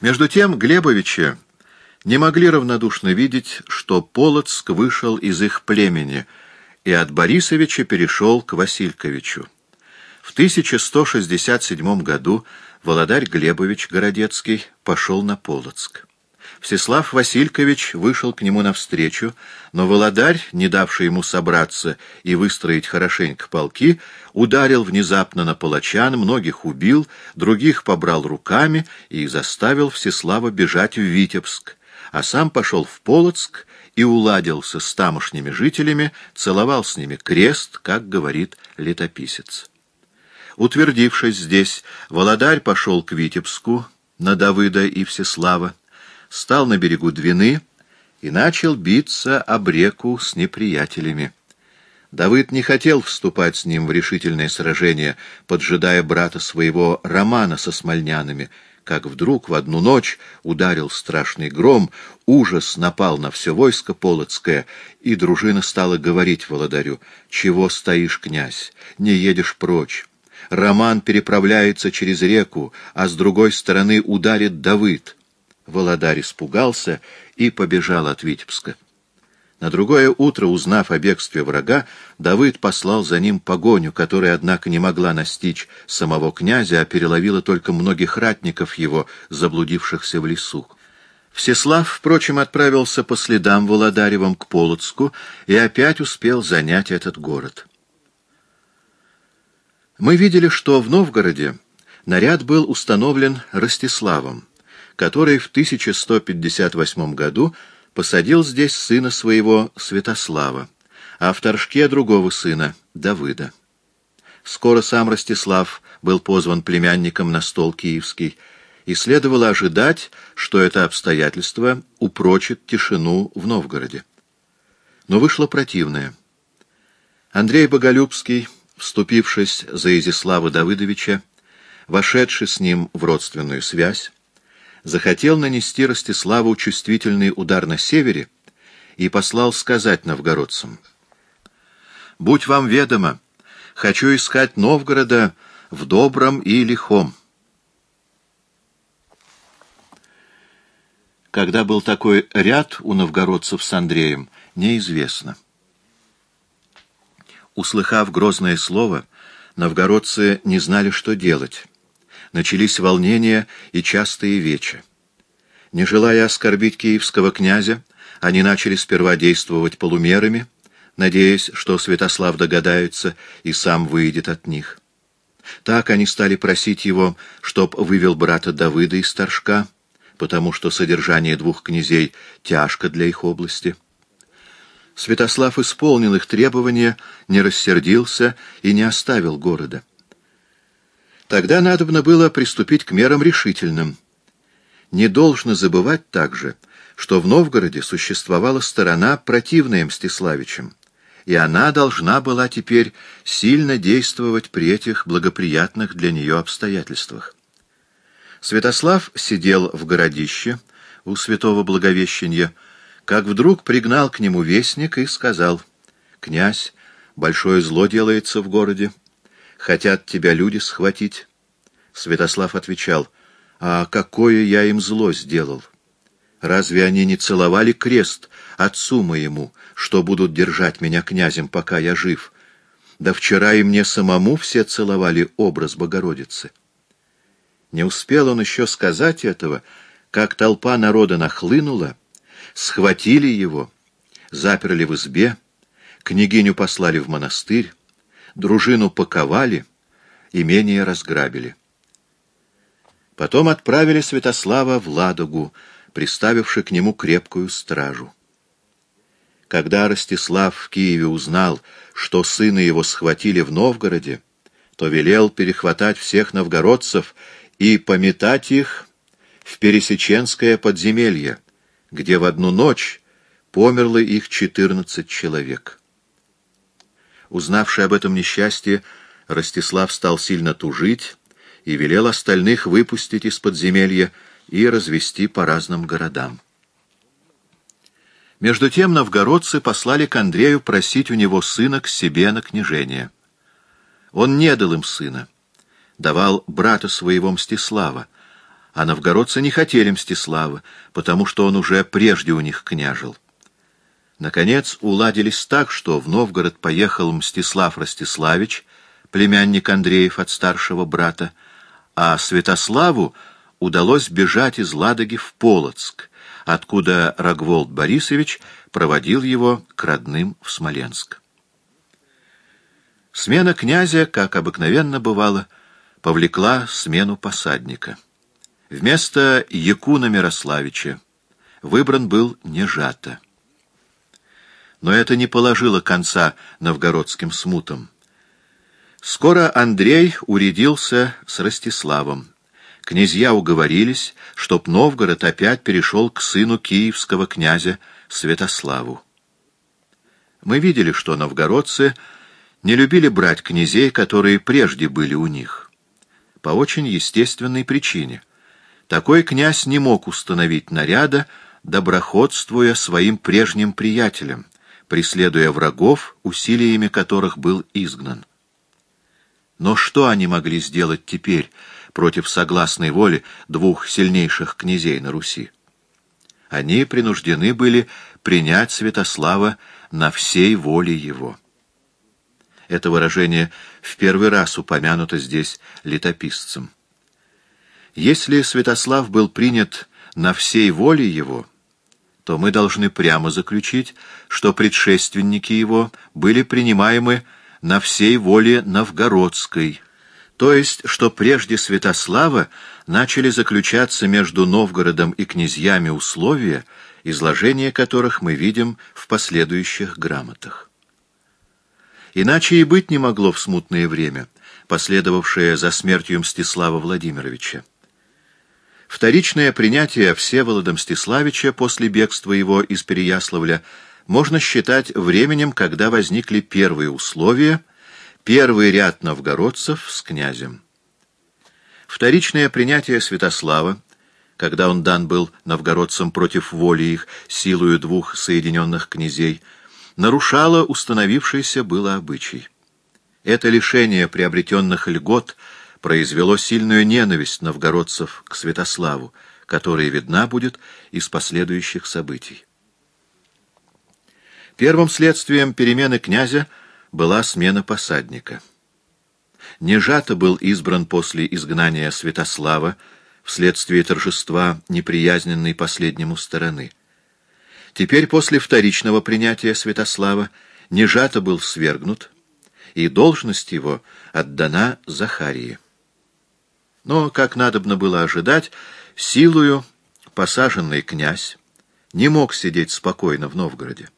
Между тем Глебовичи не могли равнодушно видеть, что Полоцк вышел из их племени и от Борисовича перешел к Васильковичу. В 1167 году Володарь Глебович Городецкий пошел на Полоцк. Всеслав Василькович вышел к нему навстречу, но Володарь, не давший ему собраться и выстроить хорошенько полки, ударил внезапно на палачан, многих убил, других побрал руками и заставил Всеслава бежать в Витебск, а сам пошел в Полоцк и уладился с тамошними жителями, целовал с ними крест, как говорит летописец. Утвердившись здесь, Володарь пошел к Витебску на Давыда и Всеслава, стал на берегу Двины и начал биться об реку с неприятелями. Давыд не хотел вступать с ним в решительное сражение, поджидая брата своего Романа со смольнянами, как вдруг в одну ночь ударил страшный гром, ужас напал на все войско Полоцкое, и дружина стала говорить володарю, «Чего стоишь, князь? Не едешь прочь. Роман переправляется через реку, а с другой стороны ударит Давыд». Володарь испугался и побежал от Витебска. На другое утро, узнав о бегстве врага, Давыд послал за ним погоню, которая, однако, не могла настичь самого князя, а переловила только многих ратников его, заблудившихся в лесу. Всеслав, впрочем, отправился по следам Володаревым к Полоцку и опять успел занять этот город. Мы видели, что в Новгороде наряд был установлен Ростиславом, который в 1158 году посадил здесь сына своего Святослава, а в Торжке другого сына, Давыда. Скоро сам Ростислав был позван племянником на стол киевский, и следовало ожидать, что это обстоятельство упрочит тишину в Новгороде. Но вышло противное. Андрей Боголюбский, вступившись за Изяслава Давыдовича, вошедший с ним в родственную связь, захотел нанести Ростиславу чувствительный удар на севере и послал сказать новгородцам. «Будь вам ведомо, хочу искать Новгорода в добром и лихом». Когда был такой ряд у новгородцев с Андреем, неизвестно. Услыхав грозное слово, новгородцы не знали, что делать начались волнения и частые вечи. Не желая оскорбить киевского князя, они начали сперва действовать полумерами, надеясь, что Святослав догадается и сам выйдет от них. Так они стали просить его, чтоб вывел брата Давыда из Торжка, потому что содержание двух князей тяжко для их области. Святослав исполнил их требования, не рассердился и не оставил города. Тогда надобно было приступить к мерам решительным. Не должно забывать также, что в Новгороде существовала сторона, противная Мстиславичам, и она должна была теперь сильно действовать при этих благоприятных для нее обстоятельствах. Святослав сидел в городище у святого Благовещения, как вдруг пригнал к нему вестник и сказал, «Князь, большое зло делается в городе, хотят тебя люди схватить. Святослав отвечал, а какое я им зло сделал? Разве они не целовали крест отцу моему, что будут держать меня князем, пока я жив? Да вчера и мне самому все целовали образ Богородицы. Не успел он еще сказать этого, как толпа народа нахлынула, схватили его, заперли в избе, княгиню послали в монастырь, дружину паковали, имение разграбили. Потом отправили Святослава в Ладогу, приставивши к нему крепкую стражу. Когда Ростислав в Киеве узнал, что сына его схватили в Новгороде, то велел перехватать всех новгородцев и пометать их в Пересеченское подземелье, где в одну ночь померло их четырнадцать человек. Узнавший об этом несчастье, Ростислав стал сильно тужить и велел остальных выпустить из подземелья и развести по разным городам. Между тем новгородцы послали к Андрею просить у него сына к себе на княжение. Он не дал им сына, давал брата своего Мстислава, а новгородцы не хотели Мстислава, потому что он уже прежде у них княжил. Наконец уладились так, что в Новгород поехал Мстислав Ростиславич, племянник Андреев от старшего брата, а Святославу удалось бежать из Ладоги в Полоцк, откуда Рогволд Борисович проводил его к родным в Смоленск. Смена князя, как обыкновенно бывало, повлекла смену посадника. Вместо Якуна Мирославича выбран был Нежата. Но это не положило конца новгородским смутам. Скоро Андрей урядился с Ростиславом. Князья уговорились, чтоб Новгород опять перешел к сыну киевского князя Святославу. Мы видели, что новгородцы не любили брать князей, которые прежде были у них. По очень естественной причине. Такой князь не мог установить наряда, доброходствуя своим прежним приятелям, преследуя врагов, усилиями которых был изгнан. Но что они могли сделать теперь против согласной воли двух сильнейших князей на Руси? Они принуждены были принять Святослава на всей воле его. Это выражение в первый раз упомянуто здесь летописцем. Если Святослав был принят на всей воле его, то мы должны прямо заключить, что предшественники его были принимаемы на всей воле новгородской, то есть, что прежде Святослава начали заключаться между Новгородом и князьями условия, изложение которых мы видим в последующих грамотах. Иначе и быть не могло в смутное время, последовавшее за смертью Мстислава Владимировича. Вторичное принятие Всеволода Мстиславича после бегства его из Переяславля можно считать временем, когда возникли первые условия, первый ряд новгородцев с князем. Вторичное принятие Святослава, когда он дан был новгородцам против воли их, силою двух соединенных князей, нарушало установившийся было обычай. Это лишение приобретенных льгот – произвело сильную ненависть новгородцев к Святославу, которая видна будет из последующих событий. Первым следствием перемены князя была смена посадника. Нежато был избран после изгнания Святослава вследствие торжества неприязненной последнему стороны. Теперь после вторичного принятия Святослава Нежато был свергнут, и должность его отдана Захарии. Но, как надобно было ожидать, силою посаженный князь не мог сидеть спокойно в Новгороде.